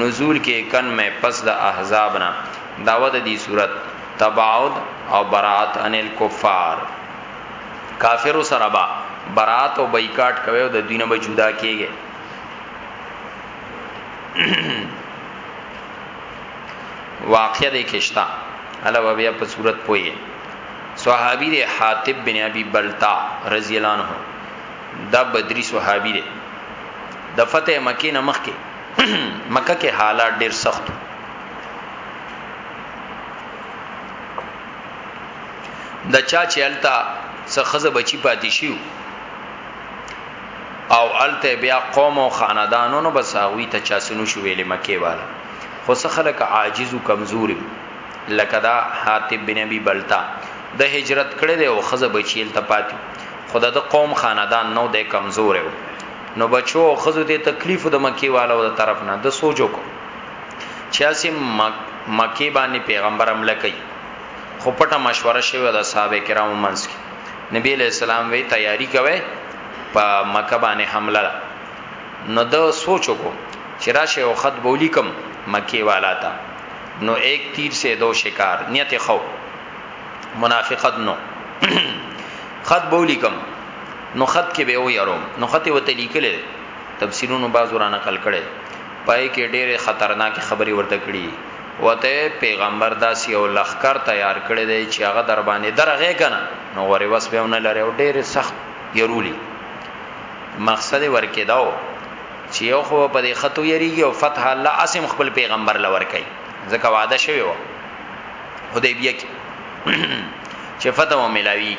نزول کې کن مې پس د احزاب نه داوه د دې صورت تباعد او برات ان الکفار کافر سره با برات او بایکاټ کوي او د دینه به جدا کیږي واقع دې کښتا علاوه بیا په صورت پوي صحابي دې حاتب بن ابي بلتا رضی الله عنه دا بدری صحابي دی د فتح مکه نه مخکې مکه کې حالات ډیر سخت د چا چې التا څخه بچی پاتې شیو او الته بیا قوم او خاندانو نو بساوی ته چا سنو شو ویلې مکه والا خو څه خلک عاجز او کمزور لکه دا حاتب بن ابي بلتا د هجرت کړي دی او خزه بچیل ته پاتې خو د ده قوم خاندان نو دی کمزوری و نو بچو او خزو ته تکلیف د مکی والو د طرف نه د سوجو کو چا سیم مک مکی باندې پیغمبر عمل کوي خو پټه مشوره شوه د صحابه کرامو منځ کې نبی له سلام وی تیاری کوي په مکه باندې حمله ده نو دا سوچ وکړو چې راشه او خط بولی کم مکی والا تا نو ایک تیر سے دو شکار نیت خو منافقت نو خط بولی کم نو خط کې به و یاروم نو خط وته لیکل تفسیرونو بازو را نقل کړي پای کې ډېره خطرناک خبري ورته کړي وته پیغمبر داسې او لخر تیار کړي دی چې هغه در باندې درغه کنه نو غوري وس به نه لري او ډېره سخت يرولي مقصد ورکې داو چې یو خو په دې خطو یریږي او فتح الله اسم خپل پیغمبر لور کوي ځکه وعده شوی و حدیبیه کې چې فتح و ملاوی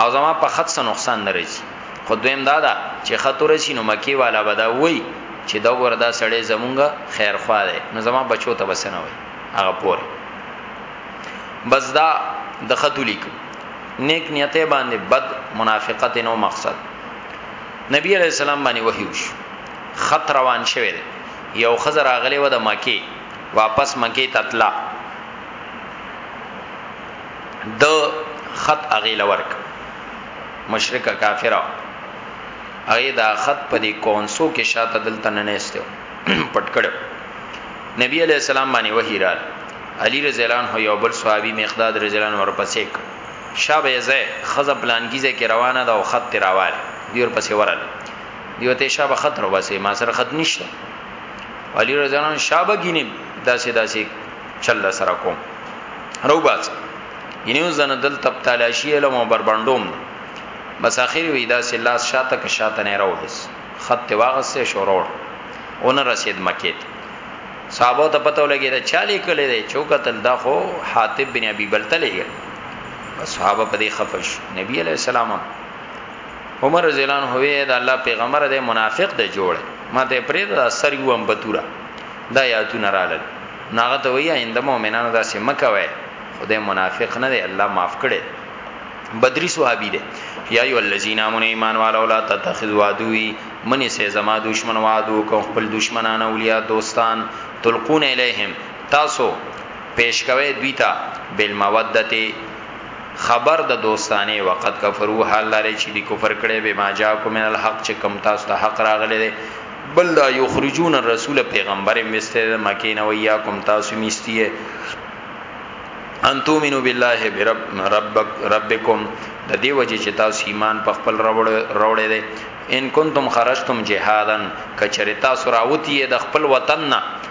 او زما په خط سره نقصان نه رسی خو دویم دا ده چې خط ورسی نو مکی والا بدا وای چې دا وردا سړی زمونږه خیر خوا ده نو زما بچو ته بسنه وای هغه پور بس دا د خط لیک نیک نیته باندې بد منافقت نو مقصد نبی علیہ السلام باندې وحی وش خط روان شوه یو خزر اغلی و د مکی واپس مکې ته تله د خط اغیل ورک مشرک کافر اغه دا خط په دې کونسو کې شاته دلته نه نهسته پټ کړو نبی علی السلام باندې وحی را علی رضی الله عنه یو بل صحابي مقداد رضی الله عنه ورپسې شابه زه خزه پلانګیزه کې روانه ده او خط راواله دی ورپسې ورل دیو ته شابه خط ورپسې ما سره خط نشته علی رضی الله عنه شابه گینه داسې داسې چل سره کوم رو باز ینیو زنه دل تب تلاشی علم او بربندوم بس اخر وی داسې لاس شاته ک شاته نه راو بس خط واغسه شورور اون رسید مکیت صحابه ته پته ولګی دا چالی کله دی چوکتل دا خو حاتب بن ابي بلتلې صحابه په دې خفش نبی عليه السلام عمر رضی الله عنه وی دا الله پیغمبر دی منافق دی جوړ ما ته پرې دا سر یو ام بتورا دا یاتو نرالل ناغه ته وی اند مؤمنانو دا سم کوي خدای منافق نه دی الله معاف کړي بدری صحابي دی یا ایو الذین آمنوا ایمان والو لا تتخذوا عدوی منی سه زما دشمن وادو کو خپل دشمنان اولیاء دوستان تلقون الیہم تاسو پیش کوي دوی ته بالمودته خبر د دوستانه وقد کفرو حال لري چې دی کفر کړي به ما جاءکم من الحق چې کم تاسو ته حق راغلي دي بل دا یخرجون الرسول پیغمبر مستر مکین و یاکم تاسو میستیه ان تومنو بالله برب ربک ربکم د دې وجه چې تاسو ایمان په خپل راوړې دي ان کنتم خرجتم جهادن کچریتا سراوتی د خپل وطن نه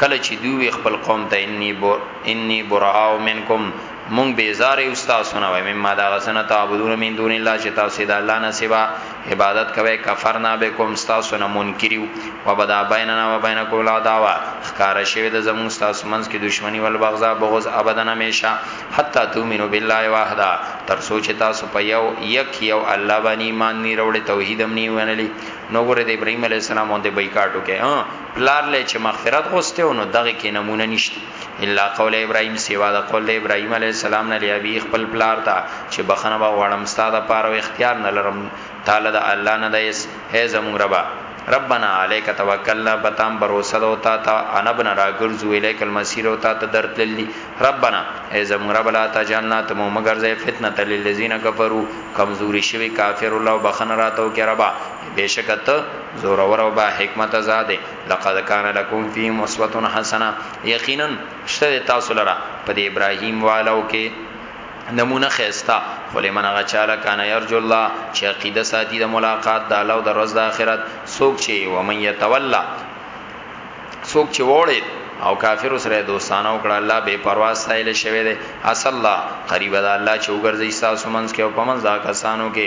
کله چې دوی وی خپل قوم ته انی بو انی براء منکم مونږ بیزار یو تاسو نه وای مما دا غسنه تعبدون من دون الله چې تاسو د الله نه سوا عبادت کوي کفرنا بكم تاسو نه منکریو وبدا بیننا وبینکم العداوه خکار شوی د زمون تاسو منځ کې دښمنی ول بغضا بغض ابدا همیشه حتا تؤمنو بالله واحدا تر سوچ تاسو په یو یک یو الله باندې ایمان نه وروړي توحید هم نه ونلی نو ګره د ابراهیم علی السلام باندې بایکاټ وکي ها پلار له چې مغفرت غوسته نو دغه کې نمونه نشته الا قول ابراهيم سیوا د قول د ابراهيم عليه السلام نه لیا به خپل پلار ته چې بخنه به غواړم ستاده پاره او اختیار نه لرم تعالی د الله نه دیس هي زمون ربا ربنا عليك توکلنا بتام باور سره او تا ته انبنا راګرځو الیک المسیر او تا ته درت للی ربنا ای زمون رب لا تجلنا تم مگر زې فتنه للذین کفروا کمزوري شوی کافر الله بخنه راتو کې ربا بشکت زور اور او با حکمت زاده لقد کان لکم فی مسوتن حسنه یقینا شته تاسو لرا په دی ابراهیم والو کې نمونه خيستا فلمن هغه چاله کان يرجو الله چې عقیده ساتي د ملاقات د الله او د ورځ د آخرت سوک چې و من يتولى سوک چې وړي او کافر سره دوستانه وکړه الله بے پروا سایل شوی دی اصل الله قریب ده الله چې وګرځي تاسو منځ کې او پمنځ دا کسانو کې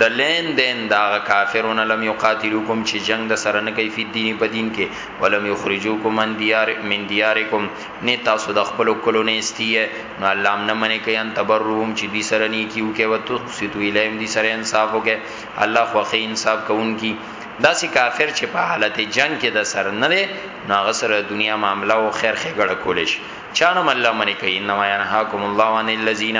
د لین دین دا کافرون لم یقاتلوکم چې جنگ د سره نه کوي په دیني په دین کې ولم یخرجوکم من دیار من دیارکم نه تاسو د خپل کلو نه استیه نو الله نه منې کوي ان تبروم چې دې سره نه کیو کې وتو سیتو الیم دې سره انصاف وکې الله خو خې انصاف کوونکی داسې کافر چې په حالت جنگ کې د سر نه دی نو هغه سره دنیا معاملې او خیر خګړه کولې شي چانه الله منی کوي انما ينهاكم الله عن الذين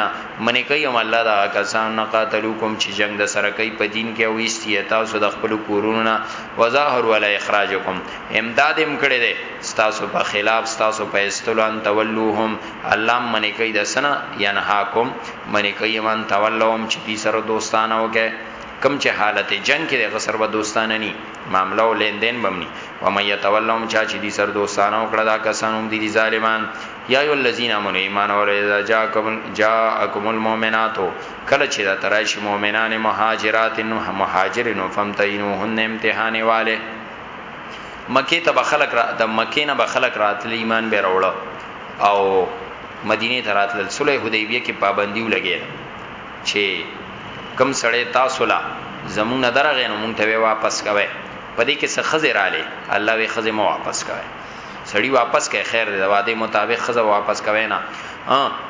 منی کوي هم الله دا کسان نه قاتلوکم چې جنگ د سره کوي په دین کې او ایستی تاسو د خپل کورونو نه وظاهر ولا اخراجکم امداد هم کړی دی تاسو په خلاف تاسو په استلوان تولوهم الله منی کوي د سنا ينهاكم منی کوي من تولوهم چې دې سره دوستانه وکړي کم چې حالت جنگ کې د غسر و دوستانه ني معامله او لین دین بمنی و من یتولهم چا چې دي سر دوستانه وکړه دا کسان هم دي ظالمان یا ای الذین امنوا ایمان اور اذا جاءکم جاءکم المؤمنات کله چې دا ترایشی مؤمنان مهاجرات نو مهاجرینو فمتینوهن امتحان والے مکه ته بخلق را د مکه نه بخلق راتل ایمان به راوړ او مدینه ته راتل صلح حدیبیه کې پابندی ولګیږي چي کوم سړی تاسو له زموږ نه درغی نو موږ ته وی واپس کوی په دې کي څه ښځي رالې الله وی ښځي مه واپس کوی سړی واپس کوي خیر دی د واده مطابق خزه واپس کوي نه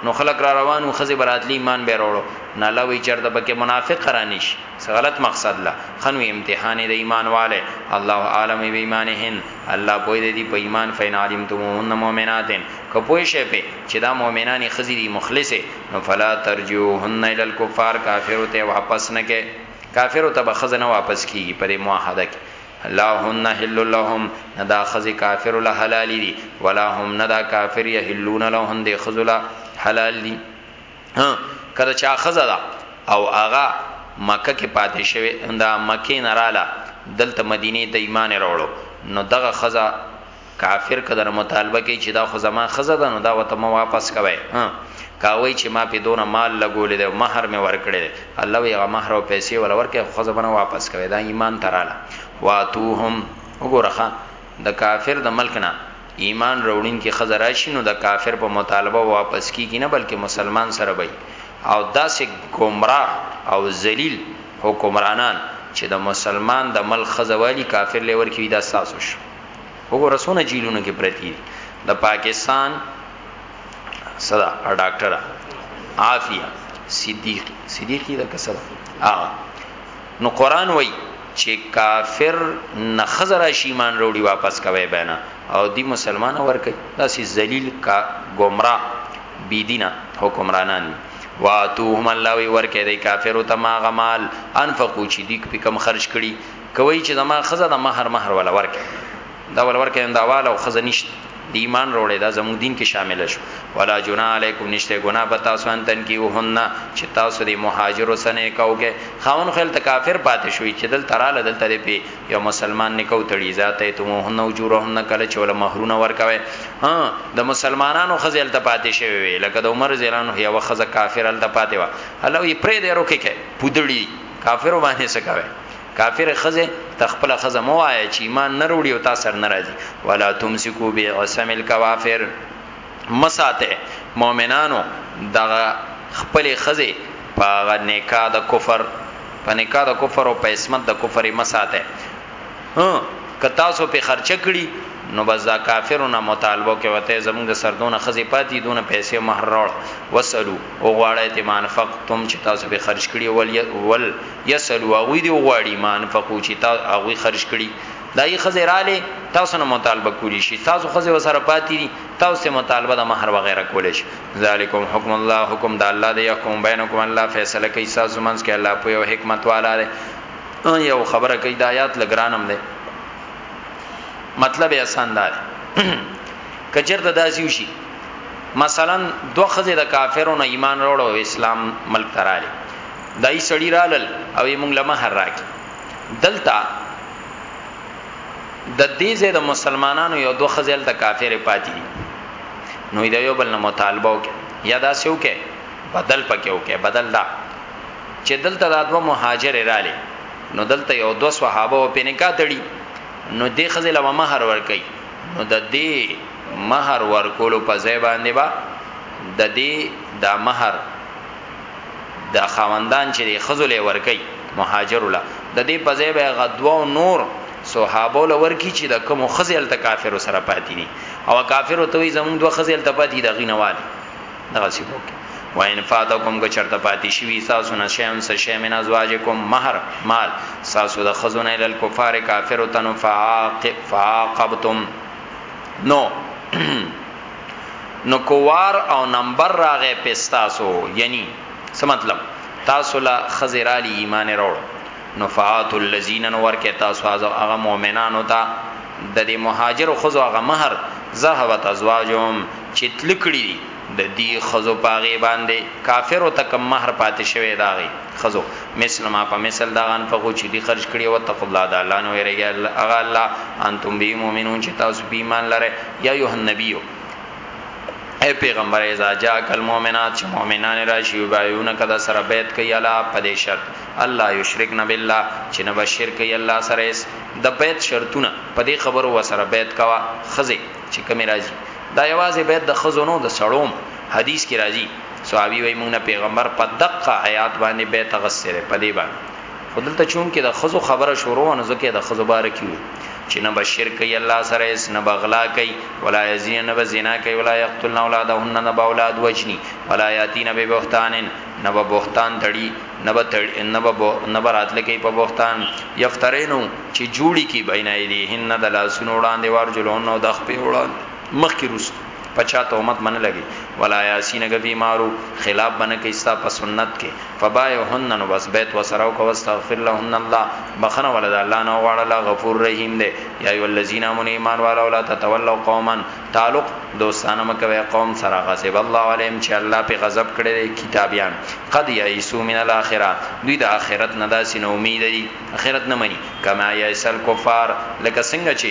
نو خلک را روانو خزه براتلی ایمان به وروړو نه الله وی چرته پکې منافق رانیش غلط مقصد لا خنو امتحان دی ایمان والے الله عالم به ایمانهن الله پوی دی په ایمان فین علمتمون مؤمناتن کپوی شي په چې دا مؤمنانی خزه دی مخلصه نو فلا ترجوهن الى الكفار کافر ته واپس نه کې کافر ته به خزنه واپس کیږي پر معاهده کې لا هن حل لهم ندا خز کافر له حلال دي ولا هم ندا کافر يحلون لهم دي خذلا حلال دي ها کله چا خزدا او اغا مکه کې پاتې شوی دا مکه نراله دلته مدینه ته ایمان راوړو نو دغه خزا کافر که در مطالبه کوي چې دا خو زما خزه ده نو دا وته مو واپس کوي ها کاوي چې ما په دونه مال لګولې ده مہر مې ورکړې ده الله وی هغه مہر او پیسې ول ورکه خو زما واپس کوي دا ایمان تراله واتوهم وګورخه د کافر د ملک نه ایمان وروړین کې خزه راشي نو د کافر په مطالبه واپس کیږي نه بلکې مسلمان سره وي او داسې گمراه او ذلیل حکمرانان چې د مسلمان د مل خزوالی کافر لور کې دا ساسو شو وګوره سونه جیلونو کې پرتی د پاکستان صدا ډاکټر عافیه صدیقی صدیقی د کسب هغه نو قران وای چې کافر نه خزر شي ایمان وروړي واپس کوي بینا او دی مسلمان ورکي داسې ذلیل کا گمراه بيدینه حکمرانان دي واتوهم الله وی ورکه دی کافر ته ما غمال انفقو چې دی کوم خرج کړي کوي چې زما خزه د مہر مہر ولا ورکه دا ول ورکه انداواله او خزه نشته د ایمان وروړي دا زموږ دین کې شامل شو ولا جنا علیکم نشته ګنا به تاسو ان تن کې وهنه چې تاسو د مهاجر وسنه کاوګه خاون خل ته کافر پاتې شوی چې دل تراله دل ترې پی یو مسلمان نکو تړي ذاته ته مهنه او جوړهنه کله چې ول مہرونه ورکوي ها د مسلمانانو خزل ته پاتې شوی لکه د عمر زیلان هي وخزه کافر ال ته پاتې وا الله یې پرې دې روکه کې پودړي کافر باندې څه کوي کافر خزه تخپل خزه مو آیا چې ایمان نه وروړي او تاسو سر ناراضي ولا تمسکو بعصم الکوافر مساته مؤمنانو دغه خپل خزه په نکاح د کفر په نکاح د کفر او په اسمت د کفر مساته ها که تاسو په خرچه کړي نو بس دا کافرونه مطالبه کوي ته زمونږ د سردونه خزي پاتې دونه پیسې مہر راړ وسلو او غواړی ته مانفق تم چې تاسو به خرج کړي ول ول یسلو هغه دی غواړي ما انفقو چې تا هغه خرج کړي دای خزراله تاسو نه مطالبه کولی شي تاسو خزه وسره پاتې دي تاسو مطالبه د مہر و غیره کولی شي ذالکم حکم الله حکم د الله دی حکم بینکم الله فیصله کوي تاسو منځ کې الله په یو حکمت والا دی یو خبره کوي د آیات لګرانم دی مطلب یې آسان دی کچرته داسي وشي مثلا دوه خزه د کافرونو ایمان وروړو اسلام ملک تراله دای سړی رالل او یې مونږ له مہر راکې دلته د دې زې د مسلمانانو یو دوه خزل د کافر پاتې دي نو دا یو بل نه مطالبه وکي یا دا سیو کې بدل پکې وکي بدل دا چې دلته دا دوه مهاجر رااله نو دلته یو دوه صحابه په نکاح تړي نو دې خزل و مہر ور کوي نو د دې مہر ور کولو په ځای باندې با د دې دا مہر دا خاوندان چې د خزو له ورکی مهاجر الله د دې په ځای به غدوا او نور صحابه له ورکی چې د کوم خزل ته کافر سره پاتې دي او کافر ته وي زموږ دوه خزل ته پاتې دي غینوال دغه سی وکړي وان فاتکم که چرته پاتې شي تاسو نه شیم س شیمن ازواجکم مہر مال تاسو د خزونه ال کفار کافر تنفاق فاقبتم نو نو کو وار او نمبر راغی پستاسو یعنی څه مطلب تاسو لا خزرالی ایمان راوړ نو فات الذین ورکه تاسو هغه مؤمنانو ته د دې مهاجر خو هغه مہر ذهبت ازواجهم چې تلکړي د دې خزو پاغه باندې کافر او تک مہر پاتې شوی داغي خزو مثل ما په مثل دغان په غو چې دی خرج کړي او تقوا الله د الله نو یریږي الله انتم بی مؤمنون چې تاسو بی ایمان لره یا ایه النبیو اے پیغمبر اذا جاءک المؤمنات چې مؤمنان راشي وبایون کدا سره بیت کوي الله په دې شرط الله یشرکن بالله چې نه بشر کوي الله سره اس د بیت شرطونه په دې خبرو وسره بیت کوا خزه چې کمی راځي دا یوازې بیت د خزونو د سړوم حدیث کې راځي صحابي وای مونږ پیغمبر په دقه آیات باندې بیت غسره په دې باندې خودلته چون کې د خزو خبره شروع نه زکه د خزو بار کیو چې نه بشیر کوي الله سره اس نه بغلا کوي ولا یزین نه بزنا کوي ولا یقتلن اولادهن نه باولاد وجنی ولا یاتین به بهتان نه به بهتان تړي نه به تړي نه به نه براتل کوي په بهتان یفترینو چې جوړی کی بینایدیهن د لاسونو وړاندې ورجلون او د خپې وړاندې مخ کې روسته پچا تومت من لګي ولا یاسین غفی مارو خلاف بنه کې ستا په سنت کې فبایهن نو بس بیت وسراو کو واستغفر لهن الله بخنه ولدا الله نو غواړه الله غفور رحیم دی یا ای الذین امنوا ایمان والا ولا تتولوا قوما تعلق دوستانه مکوي قوم سره غضب الله علیهم چې الله په غضب کړي کتابیان قد یئسوا من الاخره دوی د اخرت نه داسې نو امید دي اخرت نه مني کما یئسل کفار لکه څنګه چې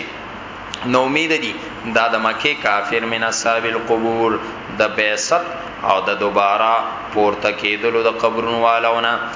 نو امید دي دا د مکه کافر من اصحاب القبور د بعثت او د دوباره پورته کېدلو د قبرونو والونه